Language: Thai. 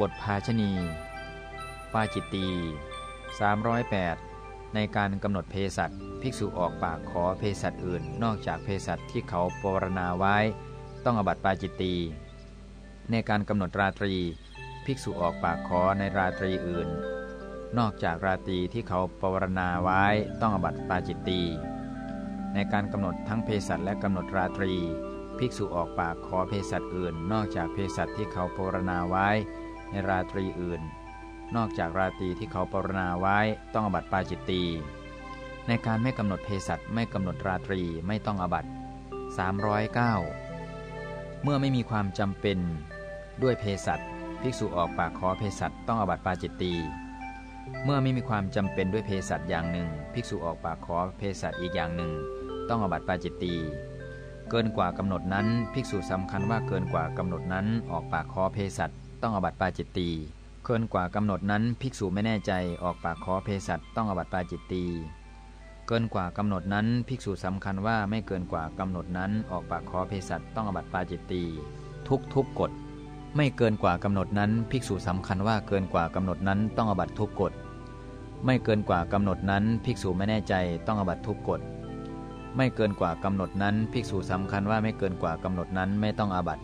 บทภาชณีปาจิตตี308 ในการกำหนดเภสัชภิกษุออกปากขอเภสัชอื่น นอกจากเภสัชที่เขาปรณาไว้ ต้องอบัตปาจิตตี ในการกำหนดราตรี ภิกษุออกปากขอในราตรีอื่น นอกจากราตรีที่เขาปรณาไว้ ต้องอบัตปาจิตตี ในการกำหนดทั้งเภสัชและกำหนดราตรี ภิกษุออกปากขอเภสัชอื่น นอกจากเภสัชที่เขาปรณาไว้ ในราตรีอื่น นอกจากราตรีที่เขาปรณาไว้ต้องอบัตปาจิตตี ในการไม่กำหนดเภสัชไม่กำหนดราตรีไม่ต้องอบัต309 เมื่อไม่มีความจำเป็นด้วยเภสัชภิกษุออกปากขอเภสัชต้องอบัตปาจิตตีเมื่อไม่มีความจำเป็นด้วยเภสัชอย่างหนึ่ง ภิกษุออกปากขอเภสัชอีกอย่างหนึ่ง ต้องอบัตปาจิตตีเกินกว่ากำหนดนั้น ภิกษุสำคัญว่าเกินกว่ากำหนดนั้นออกปากขอเภสัช ต้องอบัตปาจิตตีเกินกว่ากำหนดนั้นภิกษุไม่แน่ใจออกปากขอเภสัชต้องอบัตปาจิตตีเกินกว่ากำหนดนั้นภิกษุสำคัญว่าไม่เกินกว่ากำหนดนั้นออกปากขอเภสัชต้องอบัตปาจิตตีทุกทุกกฎไม่เกินกว่ากำหนดนั้นภิกษุสำคัญว่าเกินกว่ากำหนดนั้นต้องอบัตทุกกฎไม่เกินกว่ากำหนดนั้นภิกษุไม่แน่ใจต้องอบัตทุกกฎไม่เกินกว่ากำหนดนั้นภิกษุสำคัญว่าไม่เกินกว่ากำหนดนั้นไม่ต้องอาบัติ